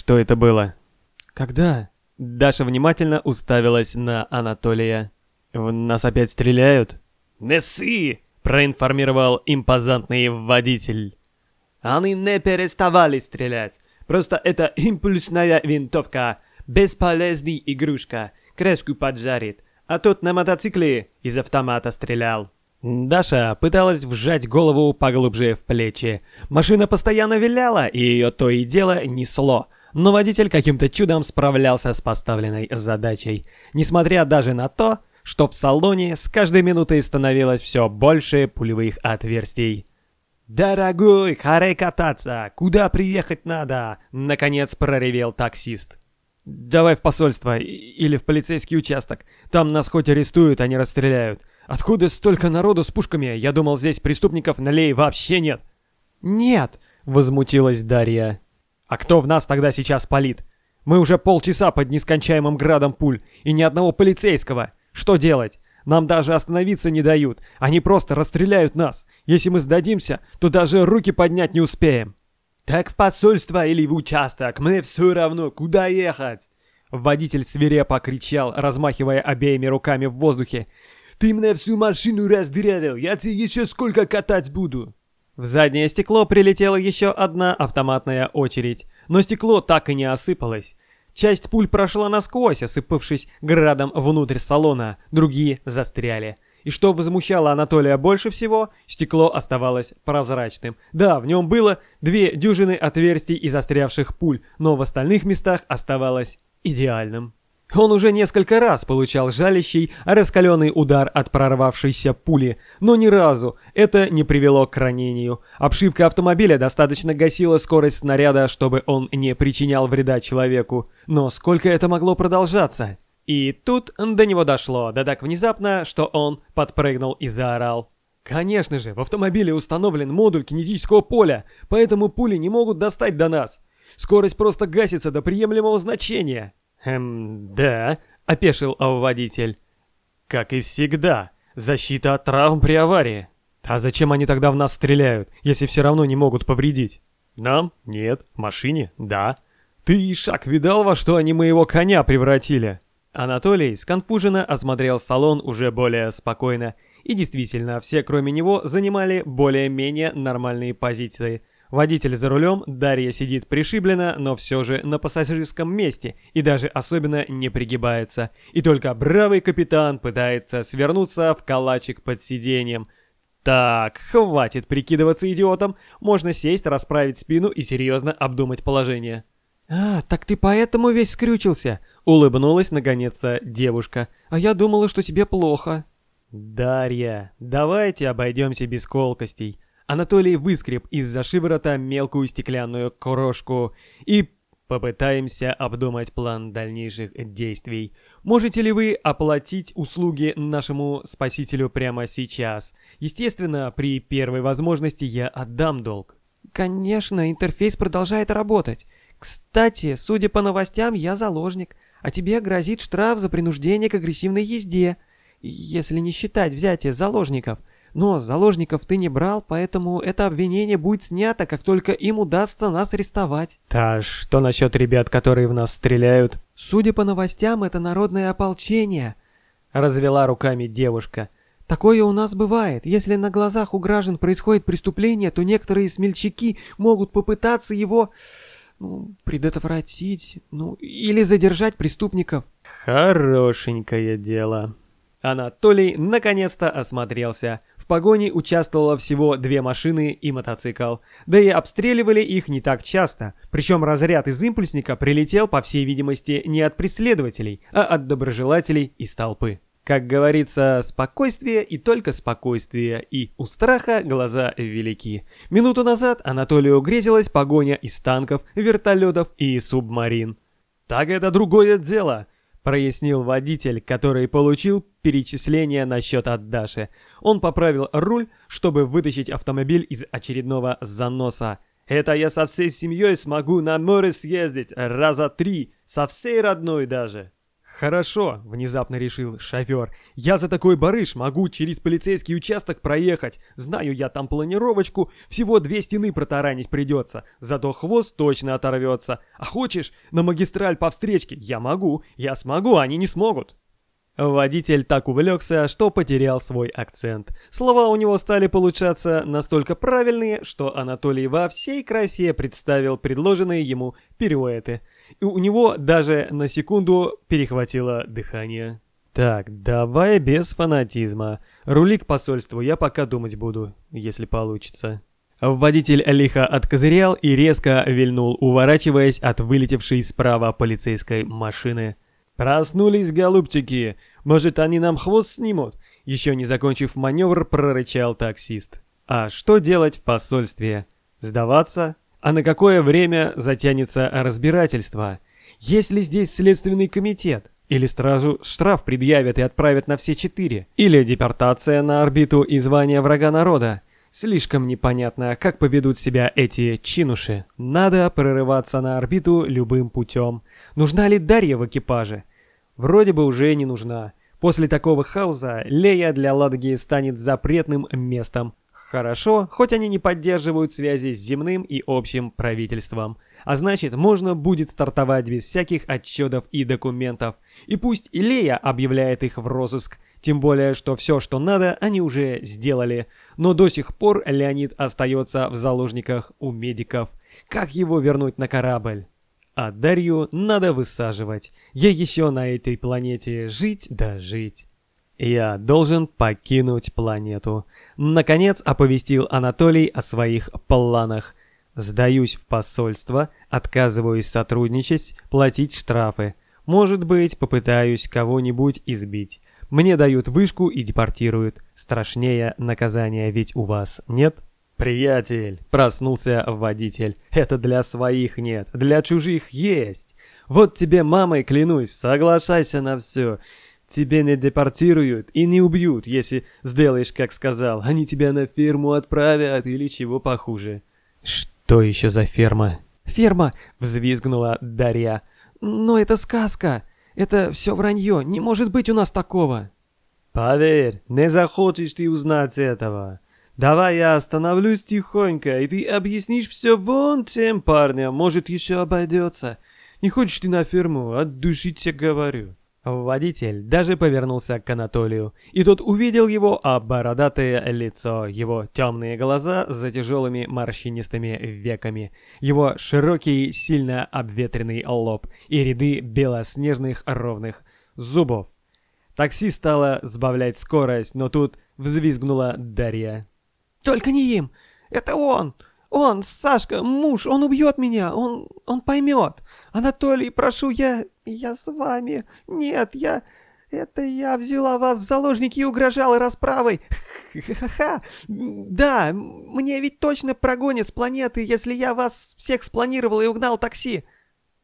что это было. Когда? Даша внимательно уставилась на Анатолия. «В нас опять стреляют?» «Несы!» — проинформировал импозантный водитель. «Они не переставали стрелять. Просто это импульсная винтовка. Бесполезная игрушка. Креску поджарит. А тот на мотоцикле из автомата стрелял». Даша пыталась вжать голову поглубже в плечи. Машина постоянно виляла, и ее то и дело несло. Но водитель каким-то чудом справлялся с поставленной задачей. Несмотря даже на то, что в салоне с каждой минутой становилось все больше пулевых отверстий. «Дорогой, харе кататься! Куда приехать надо?» Наконец проревел таксист. «Давай в посольство или в полицейский участок. Там нас хоть арестуют, а не расстреляют. Откуда столько народу с пушками? Я думал, здесь преступников на лей вообще нет». «Нет!» — возмутилась Дарья. «А кто в нас тогда сейчас палит? Мы уже полчаса под нескончаемым градом пуль, и ни одного полицейского. Что делать? Нам даже остановиться не дают. Они просто расстреляют нас. Если мы сдадимся, то даже руки поднять не успеем. Так в посольство или в участок, мне все равно, куда ехать. Водитель свирепо кричал, размахивая обеими руками в воздухе. «Ты мне всю машину раздырявил, я тебе еще сколько катать буду!» В заднее стекло прилетела еще одна автоматная очередь, но стекло так и не осыпалось. Часть пуль прошла насквозь, осыпавшись градом внутрь салона, другие застряли. И что возмущало Анатолия больше всего, стекло оставалось прозрачным. Да, в нем было две дюжины отверстий и застрявших пуль, но в остальных местах оставалось идеальным. Он уже несколько раз получал жалящий, раскаленный удар от прорвавшейся пули, но ни разу это не привело к ранению. Обшивка автомобиля достаточно гасила скорость снаряда, чтобы он не причинял вреда человеку. Но сколько это могло продолжаться? И тут до него дошло, да так внезапно, что он подпрыгнул и заорал. Конечно же, в автомобиле установлен модуль кинетического поля, поэтому пули не могут достать до нас. Скорость просто гасится до приемлемого значения. «Эм, да», — опешил водитель. «Как и всегда, защита от травм при аварии. А зачем они тогда в нас стреляют, если все равно не могут повредить?» «Нам? Нет. Машине? Да». «Ты, Ишак, видал, во что они моего коня превратили?» Анатолий сконфуженно осмотрел салон уже более спокойно. И действительно, все кроме него занимали более-менее нормальные позиции. Водитель за рулем, Дарья сидит пришибленно, но все же на пассажирском месте и даже особенно не пригибается. И только бравый капитан пытается свернуться в калачик под сиденьем. Так, хватит прикидываться идиотом, можно сесть, расправить спину и серьезно обдумать положение. «А, так ты поэтому весь скрючился?» — улыбнулась наконец-то девушка. «А я думала, что тебе плохо». «Дарья, давайте обойдемся без колкостей». Анатолий выскреб из-за шиворота мелкую стеклянную крошку и попытаемся обдумать план дальнейших действий. Можете ли вы оплатить услуги нашему спасителю прямо сейчас? Естественно, при первой возможности я отдам долг. Конечно, интерфейс продолжает работать. Кстати, судя по новостям, я заложник, а тебе грозит штраф за принуждение к агрессивной езде, если не считать взятие заложников – но заложников ты не брал, поэтому это обвинение будет снято, как только им удастся нас арестовать. Та что насчет ребят, которые в нас стреляют? Судя по новостям, это народное ополчение. Развела руками девушка. Такое у нас бывает. Если на глазах у граждан происходит преступление, то некоторые смельчаки могут попытаться его ну, предотвратить, ну, или задержать преступников. Хорошенькое дело. Анатолий наконец-то осмотрелся погоне участвовало всего две машины и мотоцикл. Да и обстреливали их не так часто. Причем разряд из импульсника прилетел, по всей видимости, не от преследователей, а от доброжелателей из толпы. Как говорится, спокойствие и только спокойствие, и у страха глаза велики. Минуту назад Анатолию грезилась погоня из танков, вертолетов и субмарин. «Так это другое дело», — прояснил водитель, который получил перечисление на счет от Даши. Он поправил руль, чтобы вытащить автомобиль из очередного заноса. «Это я со всей семьей смогу на море съездить раза три, со всей родной даже». «Хорошо», — внезапно решил шофер. «Я за такой барыш могу через полицейский участок проехать. Знаю я там планировочку, всего две стены протаранить придется. Зато хвост точно оторвется. А хочешь, на магистраль по встречке? Я могу, я смогу, они не смогут». Водитель так увлекся, что потерял свой акцент. Слова у него стали получаться настолько правильные, что Анатолий во всей красе представил предложенные ему пируэты. И у него даже на секунду перехватило дыхание. Так, давай без фанатизма. Рули к посольству я пока думать буду, если получится. Водитель лихо откозырял и резко вильнул, уворачиваясь от вылетевшей справа полицейской машины. «Проснулись, голубчики! Может, они нам хвост снимут?» Еще не закончив маневр, прорычал таксист. «А что делать в посольстве? Сдаваться? А на какое время затянется разбирательство? Есть ли здесь следственный комитет? Или стражу штраф предъявят и отправят на все четыре? Или депортация на орбиту и звание врага народа? Слишком непонятно, как поведут себя эти чинуши. Надо прорываться на орбиту любым путем. Нужна ли Дарья в экипаже? Вроде бы уже не нужна. После такого хаоса Лея для Ладоги станет запретным местом. Хорошо, хоть они не поддерживают связи с земным и общим правительством. А значит, можно будет стартовать без всяких отчетов и документов. И пусть и Лея объявляет их в розыск, тем более, что все, что надо, они уже сделали. Но до сих пор Леонид остается в заложниках у медиков. Как его вернуть на корабль? А Дарью надо высаживать. Ей еще на этой планете жить да жить. Я должен покинуть планету. Наконец оповестил Анатолий о своих планах. Сдаюсь в посольство, отказываюсь сотрудничать, платить штрафы. Может быть, попытаюсь кого-нибудь избить. Мне дают вышку и депортируют. Страшнее наказания ведь у вас нет? «Приятель!» – проснулся водитель. «Это для своих нет, для чужих есть. Вот тебе мамой клянусь, соглашайся на все. Тебе не депортируют и не убьют, если сделаешь, как сказал. Они тебя на ферму отправят или чего похуже». «Что еще за ферма?» «Ферма!» – взвизгнула Дарья. «Но это сказка. Это все вранье. Не может быть у нас такого». «Поверь, не захочешь ты узнать этого». Давай я остановлюсь тихонько, и ты объяснишь все вон тем парням, может еще обойдется. Не хочешь ты на ферму, от души тебе говорю». Водитель даже повернулся к Анатолию, и тот увидел его а бородатое лицо, его темные глаза за тяжелыми морщинистыми веками, его широкий, сильно обветренный лоб и ряды белоснежных ровных зубов. Такси стало сбавлять скорость, но тут взвизгнула Дарья. Только не им! Это он! Он, Сашка, муж, он убьет меня, он, он поймет. Анатолий, прошу, я, я с вами. Нет, я, это я взяла вас в заложники и угрожала расправой. Ха-ха-ха. Да, мне ведь точно прогонят с планеты, если я вас всех спланировал и угнал такси.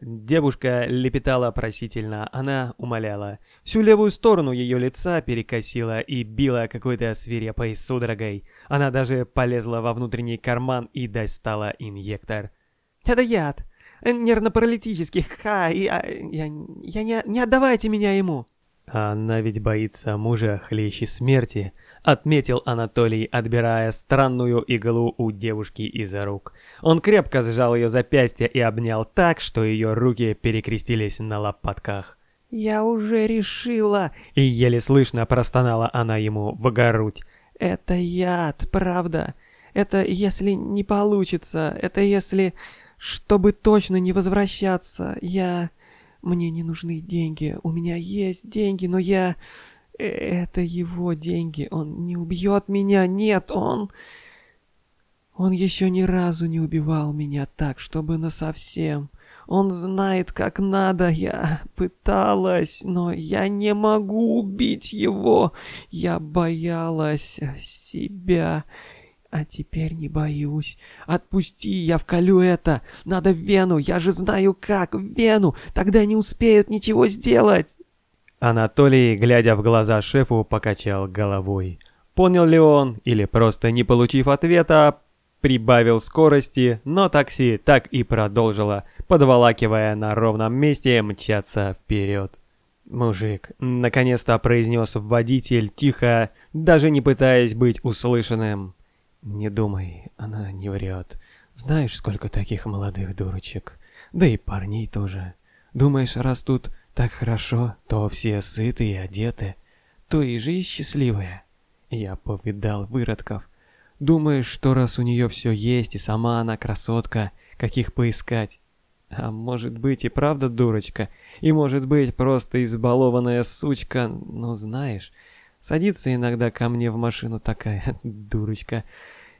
Девушка лепетала просительно, она умоляла. Всю левую сторону ее лица перекосила и била какой-то свирепой судорогой. Она даже полезла во внутренний карман и достала инъектор. «Это яд! Нервно-паралитический! Ха! Я, я, я не, не отдавайте меня ему!» «Она ведь боится мужа хлеще смерти», — отметил Анатолий, отбирая странную иглу у девушки из-за рук. Он крепко сжал ее запястье и обнял так, что ее руки перекрестились на лопатках. «Я уже решила!» — и еле слышно простонала она ему в грудь. «Это яд, правда. Это если не получится. Это если... Чтобы точно не возвращаться. Я...» Мне не нужны деньги. У меня есть деньги, но я... Это его деньги. Он не убьет меня. Нет, он... Он еще ни разу не убивал меня так, чтобы насовсем. Он знает, как надо. Я пыталась, но я не могу убить его. Я боялась себя. А теперь не боюсь. Отпусти, я вколю это. Надо в Вену, я же знаю как, в Вену. Тогда не успеют ничего сделать. Анатолий, глядя в глаза шефу, покачал головой. Понял ли он, или просто не получив ответа, прибавил скорости, но такси так и продолжило, подволакивая на ровном месте мчаться вперед. «Мужик», — наконец-то произнес водитель, тихо, даже не пытаясь быть услышанным. «Не думай, она не врет. Знаешь, сколько таких молодых дурочек? Да и парней тоже. Думаешь, раз тут так хорошо, то все сыты и одеты, то и жизнь счастливая?» Я повидал выродков. Думаешь, что раз у нее все есть, и сама она красотка, каких поискать? А может быть и правда дурочка, и может быть просто избалованная сучка, ну знаешь, садится иногда ко мне в машину такая дурочка.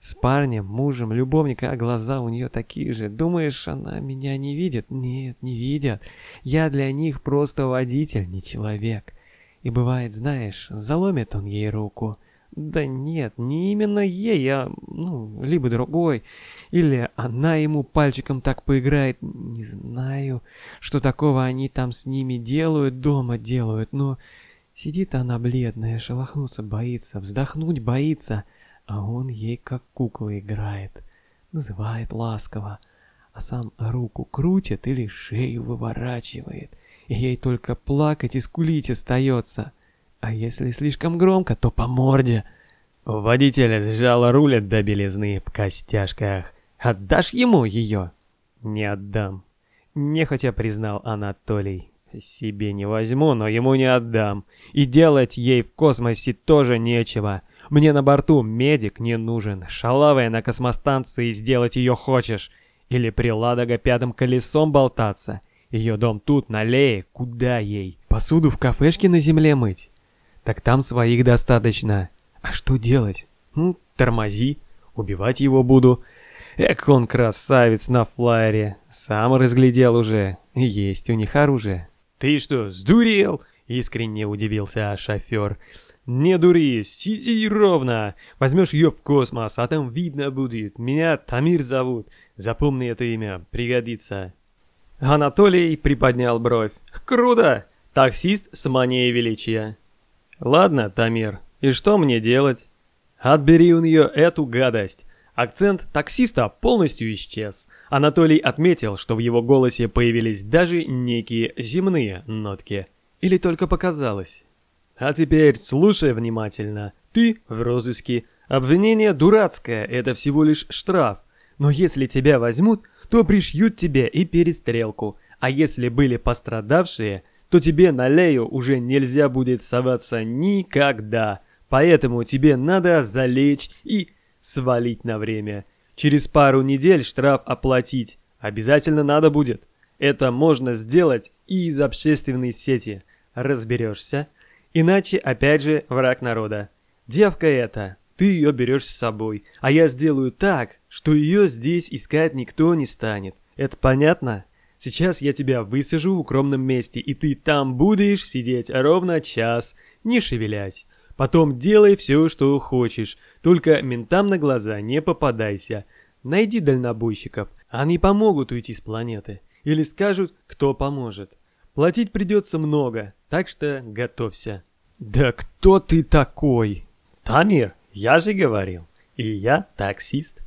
С парнем, мужем, любовником, а глаза у нее такие же. Думаешь, она меня не видит? Нет, не видят. Я для них просто водитель, не человек. И бывает, знаешь, заломит он ей руку, да нет, не именно ей, а, ну, либо другой. Или она ему пальчиком так поиграет. Не знаю, что такого они там с ними делают, дома делают, но... Сидит она бледная, шелохнуться боится, вздохнуть боится, а он ей как кукла играет. Называет ласково, а сам руку крутит или шею выворачивает. И ей только плакать и скулить остается. А если слишком громко, то по морде. Водитель сжал руль до белизны в костяшках. Отдашь ему ее? Не отдам. Нехотя признал Анатолий. Себе не возьму, но ему не отдам. И делать ей в космосе тоже нечего. Мне на борту медик не нужен. Шалавая на космостанции сделать ее хочешь. Или при Ладога пятым колесом болтаться. Ее дом тут, на Лее, куда ей? Посуду в кафешке на земле мыть? Так там своих достаточно. А что делать? Ну, тормози. Убивать его буду. Эк, он красавец на флайере. Сам разглядел уже. Есть у них оружие. Ты что, сдурел? Искренне удивился шофер. «Не дури, сиди ровно. Возьмешь ее в космос, а там видно будет. Меня Тамир зовут. Запомни это имя, пригодится». Анатолий приподнял бровь. «Круто! Таксист с манией величия». «Ладно, Тамир, и что мне делать?» «Отбери у нее эту гадость». Акцент таксиста полностью исчез. Анатолий отметил, что в его голосе появились даже некие земные нотки. Или только показалось. «А теперь слушай внимательно. Ты в розыске. Обвинение дурацкое, это всего лишь штраф. Но если тебя возьмут, то пришьют тебе и перестрелку. А если были пострадавшие, то тебе на Лею уже нельзя будет соваться никогда. Поэтому тебе надо залечь и свалить на время. Через пару недель штраф оплатить. Обязательно надо будет. Это можно сделать и из общественной сети. Разберешься. Иначе, опять же, враг народа. Девка эта, ты ее берешь с собой, а я сделаю так, что ее здесь искать никто не станет. Это понятно? Сейчас я тебя высажу в укромном месте, и ты там будешь сидеть ровно час, не шевелясь. Потом делай все, что хочешь, только ментам на глаза не попадайся. Найди дальнобойщиков, они помогут уйти с планеты. Или скажут, кто поможет. Платить придется много, так что готовься. Да кто ты такой? Тамир, я же говорил. И я таксист.